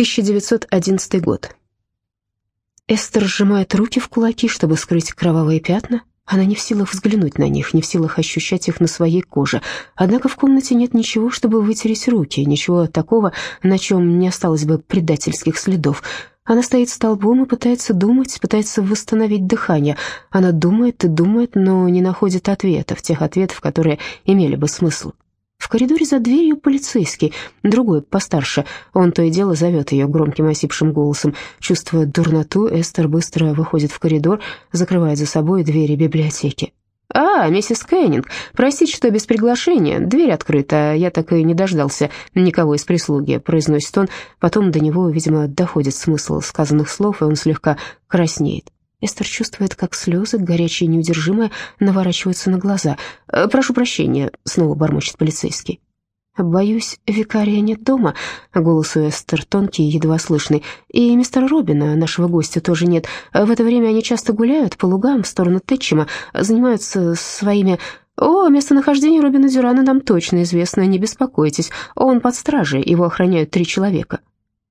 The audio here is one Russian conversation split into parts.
1911 год. Эстер сжимает руки в кулаки, чтобы скрыть кровавые пятна. Она не в силах взглянуть на них, не в силах ощущать их на своей коже. Однако в комнате нет ничего, чтобы вытереть руки, ничего такого, на чем не осталось бы предательских следов. Она стоит столбом и пытается думать, пытается восстановить дыхание. Она думает и думает, но не находит ответов, тех ответов, которые имели бы смысл. В коридоре за дверью полицейский, другой, постарше. Он то и дело зовет ее громким осипшим голосом. Чувствуя дурноту, Эстер быстро выходит в коридор, закрывает за собой двери библиотеки. «А, миссис Кеннинг, простите, что без приглашения. Дверь открыта, я так и не дождался никого из прислуги», — произносит он. Потом до него, видимо, доходит смысл сказанных слов, и он слегка краснеет. Эстер чувствует, как слезы, горячие и неудержимые, наворачиваются на глаза. «Э, «Прошу прощения», — снова бормочет полицейский. «Боюсь, викария нет дома», — голос у Эстер тонкий и едва слышный. «И мистера Робина, нашего гостя, тоже нет. В это время они часто гуляют по лугам в сторону Тэтчема, занимаются своими...» «О, местонахождение Робина Дюрана нам точно известно, не беспокойтесь. Он под стражей, его охраняют три человека».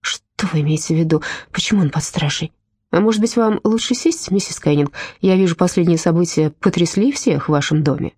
«Что вы имеете в виду? Почему он под стражей?» А может быть, вам лучше сесть, миссис Кеннинг? Я вижу, последние события потрясли всех в вашем доме».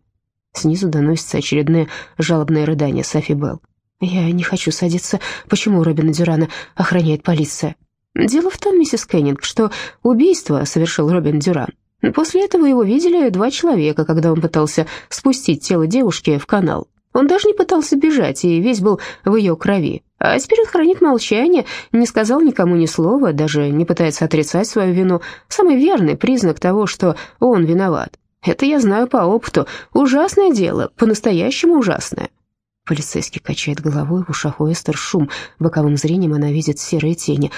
Снизу доносится очередное жалобное рыдание Софи Белл. «Я не хочу садиться. Почему Робина Дюрана охраняет полиция?» «Дело в том, миссис Кеннинг, что убийство совершил Робин Дюран. После этого его видели два человека, когда он пытался спустить тело девушки в канал. Он даже не пытался бежать и весь был в ее крови. А теперь он хранит молчание, не сказал никому ни слова, даже не пытается отрицать свою вину. Самый верный признак того, что он виноват. Это я знаю по опыту. Ужасное дело, по-настоящему ужасное. Полицейский качает головой, в ушах у шум. Боковым зрением она видит серые тени.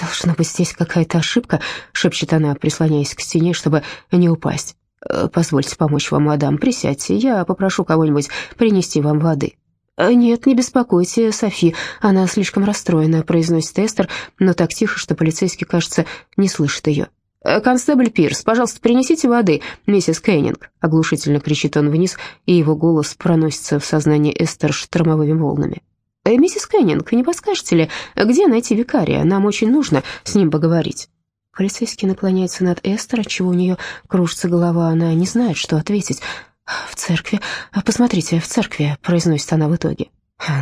«Должна быть здесь какая-то ошибка», — шепчет она, прислоняясь к стене, чтобы не упасть. «Э, «Позвольте помочь вам, мадам, присядьте, я попрошу кого-нибудь принести вам воды». «Э, «Нет, не беспокойте, Софи, она слишком расстроена», — произносит Эстер, но так тихо, что полицейский, кажется, не слышит ее. «Э, «Констебль Пирс, пожалуйста, принесите воды, миссис Кеннинг», — оглушительно кричит он вниз, и его голос проносится в сознании Эстер штормовыми волнами. «Миссис Кеннинг, не подскажете ли, где найти викария? Нам очень нужно с ним поговорить». Полицейский наклоняется над Эстер, отчего у нее кружится голова, она не знает, что ответить. «В церкви? Посмотрите, в церкви», — произносит она в итоге.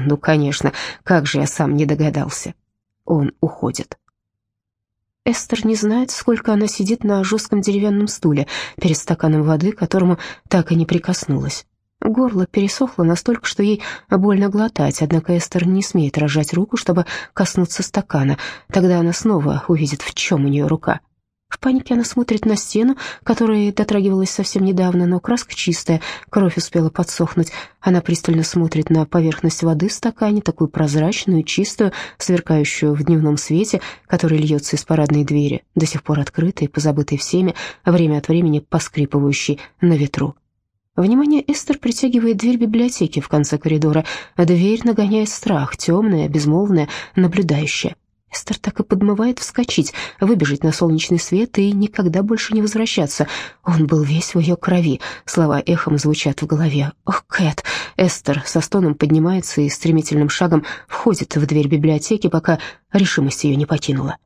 «Ну, конечно, как же я сам не догадался». Он уходит. Эстер не знает, сколько она сидит на жестком деревянном стуле перед стаканом воды, которому так и не прикоснулась. Горло пересохло настолько, что ей больно глотать, однако Эстер не смеет рожать руку, чтобы коснуться стакана. Тогда она снова увидит, в чем у нее рука. В панике она смотрит на стену, которой дотрагивалась совсем недавно, но краска чистая, кровь успела подсохнуть. Она пристально смотрит на поверхность воды в стакане, такую прозрачную, чистую, сверкающую в дневном свете, который льется из парадной двери, до сих пор открытой, позабытой всеми, время от времени поскрипывающей на ветру. Внимание Эстер притягивает дверь библиотеки в конце коридора. Дверь нагоняет страх, темная, безмолвная, наблюдающая. Эстер так и подмывает вскочить, выбежать на солнечный свет и никогда больше не возвращаться. Он был весь в ее крови. Слова эхом звучат в голове. «Ох, Кэт!» Эстер со стоном поднимается и стремительным шагом входит в дверь библиотеки, пока решимость ее не покинула.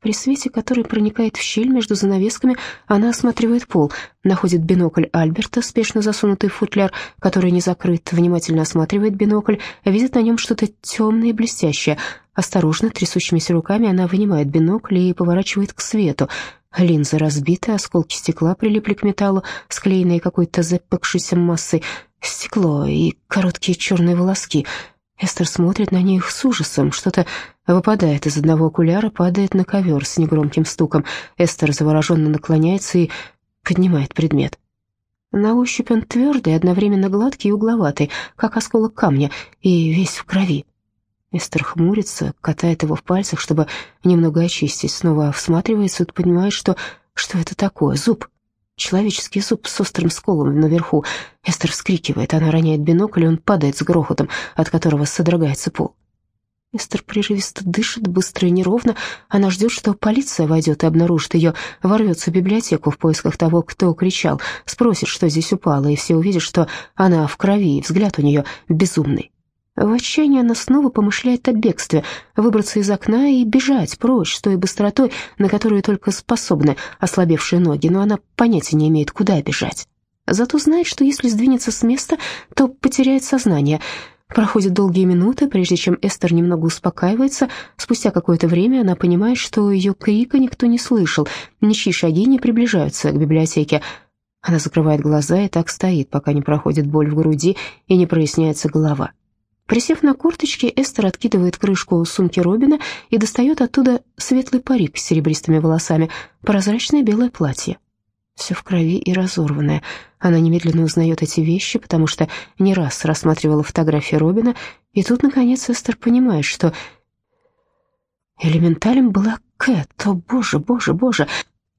При свете, который проникает в щель между занавесками, она осматривает пол, находит бинокль Альберта, спешно засунутый в футляр, который не закрыт, внимательно осматривает бинокль, видит на нем что-то темное и блестящее. Осторожно, трясущимися руками, она вынимает бинокль и поворачивает к свету. Линза разбита, осколки стекла прилипли к металлу, склеенные какой-то запекшейся массой. Стекло и короткие черные волоски — Эстер смотрит на них с ужасом. Что-то выпадает из одного окуляра, падает на ковер с негромким стуком. Эстер завороженно наклоняется и поднимает предмет. На ощупь он твердый, одновременно гладкий и угловатый, как осколок камня, и весь в крови. Эстер хмурится, катает его в пальцах, чтобы немного очистить, снова всматривается и понимает, что, что это такое, зуб. Человеческий зуб с острым сколом наверху. Эстер вскрикивает, она роняет бинокль, и он падает с грохотом, от которого содрогается пол. Эстер прерывисто дышит, быстро и неровно. Она ждет, что полиция войдет и обнаружит ее, ворвется в библиотеку в поисках того, кто кричал, спросит, что здесь упало, и все увидят, что она в крови, и взгляд у нее безумный. В отчаянии она снова помышляет о бегстве, выбраться из окна и бежать прочь с той быстротой, на которую только способны ослабевшие ноги, но она понятия не имеет, куда бежать. Зато знает, что если сдвинется с места, то потеряет сознание. Проходят долгие минуты, прежде чем Эстер немного успокаивается. Спустя какое-то время она понимает, что ее крика никто не слышал, ничьи шаги не приближаются к библиотеке. Она закрывает глаза и так стоит, пока не проходит боль в груди и не проясняется голова. Присев на корточки, Эстер откидывает крышку сумки Робина и достает оттуда светлый парик с серебристыми волосами, прозрачное белое платье. Все в крови и разорванное. Она немедленно узнает эти вещи, потому что не раз рассматривала фотографии Робина, и тут, наконец, Эстер понимает, что элементалем была Кэт. О, боже, боже, боже!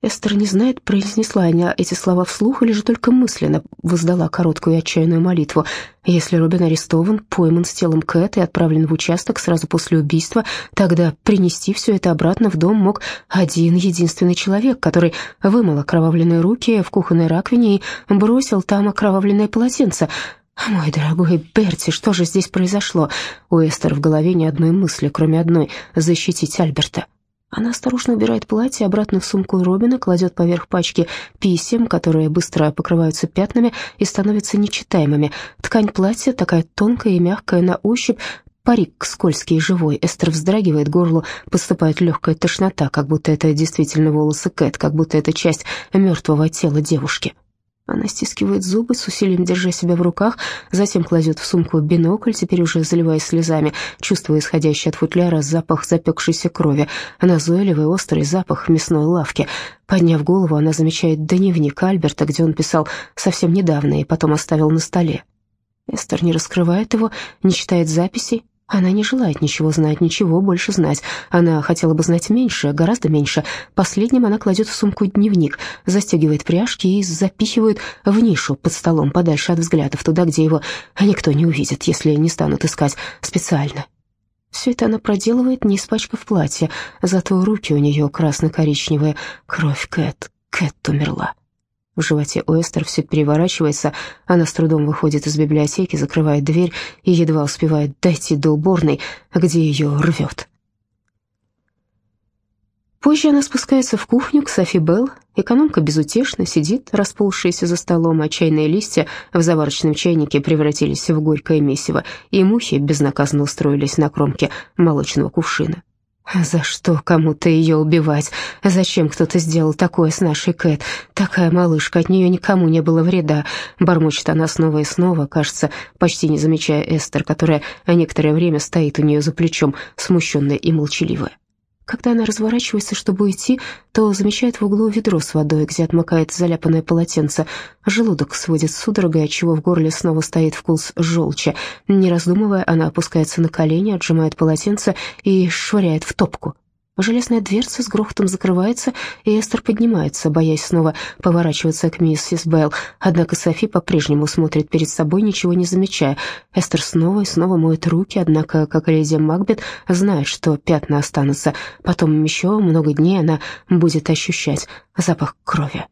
Эстер не знает, произнесла она эти слова вслух или же только мысленно воздала короткую и отчаянную молитву. Если Робин арестован, пойман с телом Кэт и отправлен в участок сразу после убийства, тогда принести все это обратно в дом мог один единственный человек, который вымыл окровавленные руки в кухонной раковине и бросил там окровавленное полотенце. «Мой дорогой Берти, что же здесь произошло?» У Эстер в голове ни одной мысли, кроме одной — защитить Альберта. Она осторожно убирает платье обратно в сумку Робина, кладет поверх пачки писем, которые быстро покрываются пятнами и становятся нечитаемыми. Ткань платья такая тонкая и мягкая на ощупь, парик скользкий и живой. Эстер вздрагивает, горлу поступает легкая тошнота, как будто это действительно волосы Кэт, как будто это часть мертвого тела девушки. Она стискивает зубы, с усилием держа себя в руках, затем кладет в сумку бинокль, теперь уже заливаясь слезами, чувствуя исходящий от футляра запах запекшейся крови, назойливый острый запах мясной лавки. Подняв голову, она замечает дневник Альберта, где он писал совсем недавно и потом оставил на столе. Эстер не раскрывает его, не читает записей, она не желает ничего знать, ничего больше знать. Она хотела бы знать меньше, гораздо меньше. Последним она кладет в сумку дневник, застегивает пряжки и запихивает в нишу под столом, подальше от взглядов, туда, где его никто не увидит, если не станут искать специально. Все это она проделывает, не испачкав платье, зато руки у нее красно-коричневые. Кровь Кэт. Кэт умерла. В животе у Эстер все переворачивается, она с трудом выходит из библиотеки, закрывает дверь и едва успевает дойти до уборной, где ее рвет. Позже она спускается в кухню к Софи Белл. Экономка безутешно сидит, расползшаяся за столом, а чайные листья в заварочном чайнике превратились в горькое месиво, и мухи безнаказанно устроились на кромке молочного кувшина. За что кому-то ее убивать? Зачем кто-то сделал такое с нашей Кэт? Такая малышка, от нее никому не было вреда. Бормочет она снова и снова, кажется, почти не замечая Эстер, которая некоторое время стоит у нее за плечом, смущенная и молчаливая. Когда она разворачивается, чтобы уйти, то замечает в углу ведро с водой, где отмокает заляпанное полотенце. Желудок сводит судорогой, отчего в горле снова стоит вкус желчи. Не раздумывая, она опускается на колени, отжимает полотенце и швыряет в топку. Железная дверца с грохотом закрывается, и Эстер поднимается, боясь снова поворачиваться к миссис Белл. Однако Софи по-прежнему смотрит перед собой, ничего не замечая. Эстер снова и снова моет руки, однако, как леди Макбет, знает, что пятна останутся. Потом еще много дней она будет ощущать запах крови.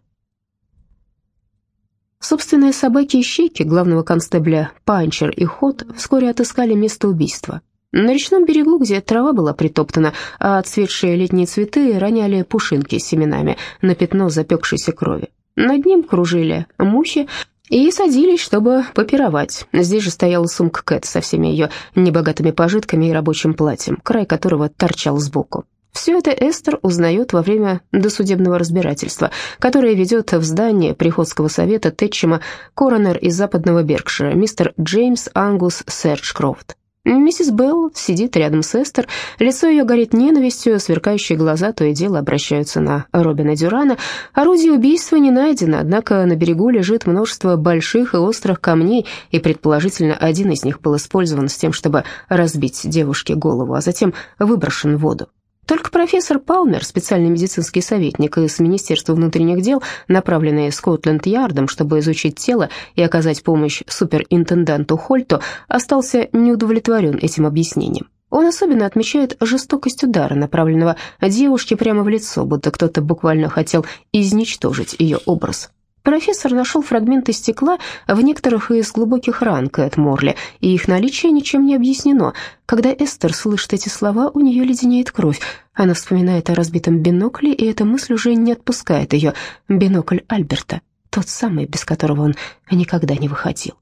Собственные собаки-ищейки главного констебля Панчер и Хот вскоре отыскали место убийства. На речном берегу, где трава была притоптана, а отцветшие летние цветы роняли пушинки с семенами на пятно запекшейся крови. Над ним кружили мухи и садились, чтобы попировать. Здесь же стояла сумка Кэт со всеми ее небогатыми пожитками и рабочим платьем, край которого торчал сбоку. Все это Эстер узнает во время досудебного разбирательства, которое ведет в здании Приходского совета Тэтчема коронер из западного Беркшира, мистер Джеймс Ангус Серчкрофт. Миссис Белл сидит рядом с Эстер, лицо ее горит ненавистью, сверкающие глаза то и дело обращаются на Робина Дюрана. Орудие убийства не найдено, однако на берегу лежит множество больших и острых камней, и предположительно один из них был использован с тем, чтобы разбить девушке голову, а затем выброшен в воду. Только профессор Палмер, специальный медицинский советник из Министерства внутренних дел, направленный Скотленд-Ярдом, чтобы изучить тело и оказать помощь суперинтенданту Хольту, остался неудовлетворен этим объяснением. Он особенно отмечает жестокость удара, направленного девушке прямо в лицо, будто кто-то буквально хотел изничтожить ее образ. Профессор нашел фрагменты стекла в некоторых из глубоких ран Кэт Морли, и их наличие ничем не объяснено. Когда Эстер слышит эти слова, у нее леденеет кровь. Она вспоминает о разбитом бинокле, и эта мысль уже не отпускает ее. Бинокль Альберта, тот самый, без которого он никогда не выходил.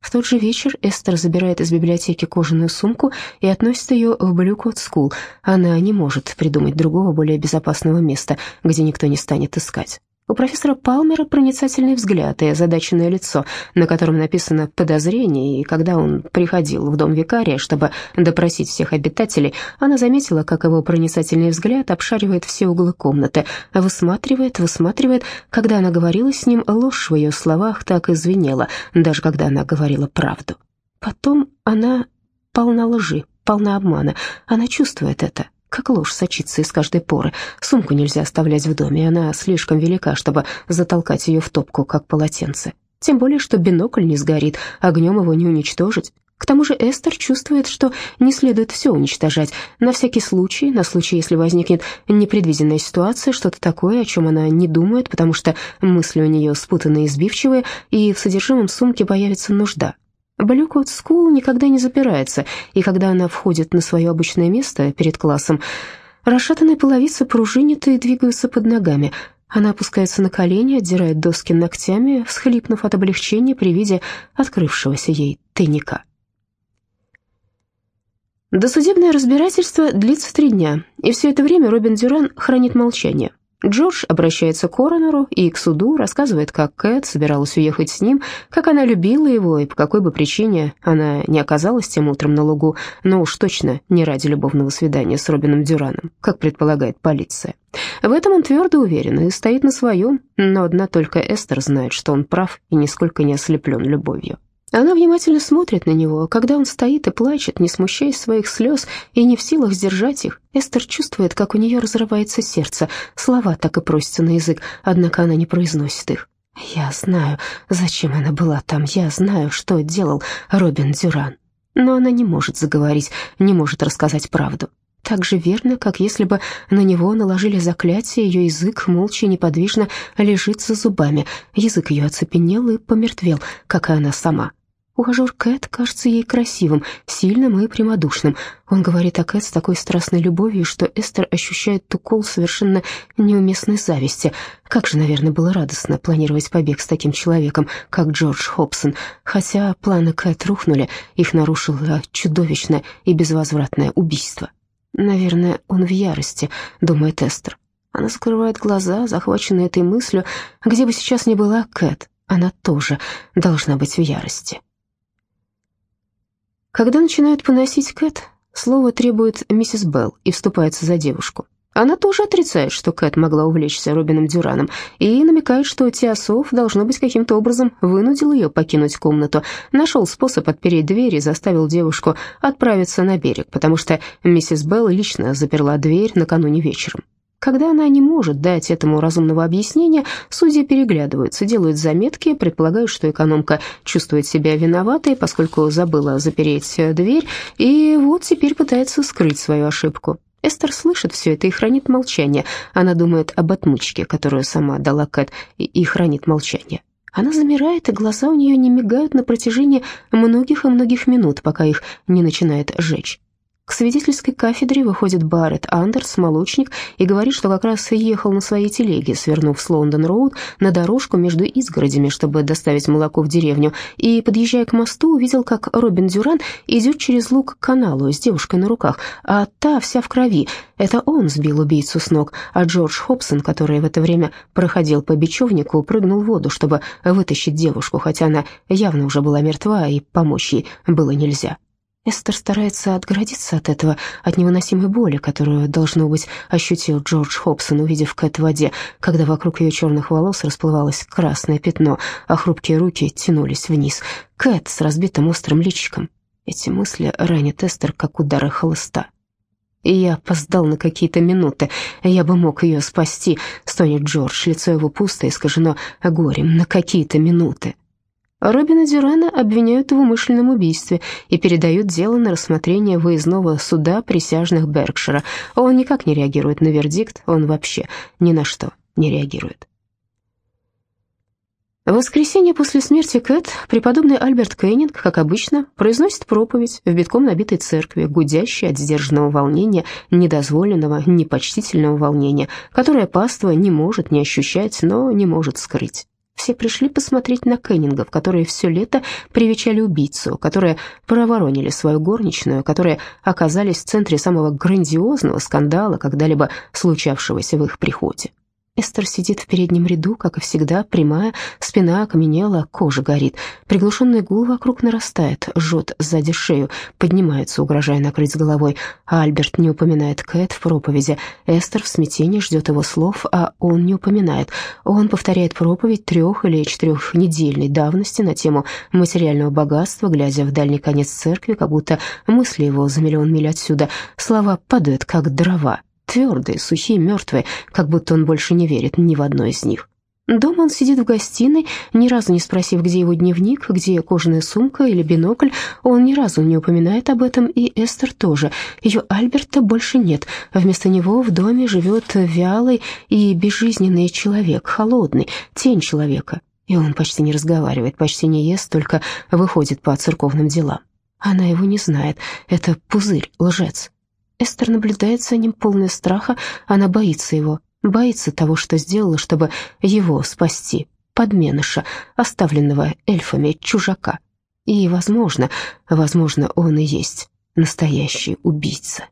В тот же вечер Эстер забирает из библиотеки кожаную сумку и относит ее в Bluecoat School. Она не может придумать другого, более безопасного места, где никто не станет искать. У профессора Палмера проницательный взгляд и озадаченное лицо, на котором написано «подозрение», и когда он приходил в дом викария, чтобы допросить всех обитателей, она заметила, как его проницательный взгляд обшаривает все углы комнаты, высматривает, высматривает. Когда она говорила с ним, ложь в ее словах так и даже когда она говорила правду. Потом она полна лжи, полна обмана, она чувствует это, как ложь сочится из каждой поры. Сумку нельзя оставлять в доме, она слишком велика, чтобы затолкать ее в топку, как полотенце. Тем более, что бинокль не сгорит, огнем его не уничтожить. К тому же Эстер чувствует, что не следует все уничтожать. На всякий случай, на случай, если возникнет непредвиденная ситуация, что-то такое, о чем она не думает, потому что мысли у нее спутанные и сбивчивые, и в содержимом сумки появится нужда. Bluecoat School никогда не запирается, и когда она входит на свое обычное место перед классом, расшатанные половицы пружинят и двигаются под ногами. Она опускается на колени, отдирает доски ногтями, всхлипнув от облегчения при виде открывшегося ей тайника. Досудебное разбирательство длится три дня, и все это время Робин Дюран хранит молчание. Джордж обращается к коронеру и к суду, рассказывает, как Кэт собиралась уехать с ним, как она любила его и по какой бы причине она не оказалась тем утром на лугу, но уж точно не ради любовного свидания с Робином Дюраном, как предполагает полиция. В этом он твердо уверен и стоит на своем, но одна только Эстер знает, что он прав и нисколько не ослеплен любовью. Она внимательно смотрит на него, когда он стоит и плачет, не смущаясь своих слез и не в силах сдержать их. Эстер чувствует, как у нее разрывается сердце. Слова так и просятся на язык, однако она не произносит их. «Я знаю, зачем она была там, я знаю, что делал Робин Дюран». Но она не может заговорить, не может рассказать правду. Так же верно, как если бы на него наложили заклятие, ее язык молча и неподвижно лежит за зубами. Язык ее оцепенел и помертвел, как и она сама. Ухажер Кэт кажется ей красивым, сильным и прямодушным. Он говорит о Кэт с такой страстной любовью, что Эстер ощущает укол совершенно неуместной зависти. Как же, наверное, было радостно планировать побег с таким человеком, как Джордж Хобсон. Хотя планы Кэт рухнули, их нарушило чудовищное и безвозвратное убийство. «Наверное, он в ярости», — думает Эстер. Она закрывает глаза, захваченная этой мыслью. Где бы сейчас ни была Кэт, она тоже должна быть в ярости. Когда начинают поносить Кэт, слово требует миссис Белл и вступается за девушку. Она тоже отрицает, что Кэт могла увлечься Робином Дюраном, и намекает, что Теософ, должно быть, каким-то образом вынудил ее покинуть комнату, нашел способ отпереть дверь и заставил девушку отправиться на берег, потому что миссис Белл лично заперла дверь накануне вечером. Когда она не может дать этому разумного объяснения, судьи переглядываются, делают заметки, предполагают, что экономка чувствует себя виноватой, поскольку забыла запереть дверь, и вот теперь пытается скрыть свою ошибку. Эстер слышит все это и хранит молчание. Она думает об отмычке, которую сама дала Кэт, и хранит молчание. Она замирает, и глаза у нее не мигают на протяжении многих и многих минут, пока их не начинает жечь. К свидетельской кафедре выходит Барретт Андерс, молочник, и говорит, что как раз ехал на своей телеге, свернув с Лондон-Роуд на дорожку между изгородями, чтобы доставить молоко в деревню, и, подъезжая к мосту, увидел, как Робин Дюран идет через луг к каналу с девушкой на руках, а та вся в крови. Это он сбил убийцу с ног, а Джордж Хобсон, который в это время проходил по бечевнику, прыгнул в воду, чтобы вытащить девушку, хотя она явно уже была мертва, и помочь ей было нельзя. Эстер старается отгородиться от этого, от невыносимой боли, которую, должно быть, ощутил Джордж Хобсон, увидев Кэт в воде, когда вокруг ее черных волос расплывалось красное пятно, а хрупкие руки тянулись вниз. Кэт с разбитым острым личиком. Эти мысли ранят Эстер, как удары хлыста. И я опоздал на какие-то минуты. Я бы мог ее спасти, стонет Джордж, лицо его пусто искажено горем. На какие-то минуты. Робина Дюрана обвиняют в умышленном убийстве и передают дело на рассмотрение выездного суда присяжных Беркшира. Он никак не реагирует на вердикт, он вообще ни на что не реагирует. В воскресенье после смерти Кэт преподобный Альберт Кеннинг, как обычно, произносит проповедь в битком набитой церкви, гудящей от сдержанного волнения, недозволенного, непочтительного волнения, которое паства не может не ощущать, но не может скрыть. Все пришли посмотреть на Кеннингов, которые все лето привечали убийцу, которые проворонили свою горничную, которые оказались в центре самого грандиозного скандала, когда-либо случавшегося в их приходе. Эстер сидит в переднем ряду, как и всегда, прямая, спина окаменела, кожа горит. Приглушенный гул вокруг нарастает, жжет сзади шею, поднимается, угрожая накрыть головой. А Альберт не упоминает Кэт в проповеди. Эстер в смятении ждет его слов, а он не упоминает. Он повторяет проповедь трех- или четырехнедельной давности на тему материального богатства, глядя в дальний конец церкви, как будто мысли его за миллион миль отсюда. Слова падают, как дрова твердые, сухие, мертвые, как будто он больше не верит ни в одно из них. Дома он сидит в гостиной, ни разу не спросив, где его дневник, где кожаная сумка или бинокль. Он ни разу не упоминает об этом, и Эстер тоже. Ее Альберта больше нет. Вместо него в доме живет вялый и безжизненный человек, холодный, тень человека. И он почти не разговаривает, почти не ест, только выходит по церковным делам. Она его не знает. Это пузырь, лжец. Эстер наблюдает за ним полная страха, она боится его, боится того, что сделала, чтобы его спасти, подменыша, оставленного эльфами чужака. И, возможно, возможно, он и есть настоящий убийца.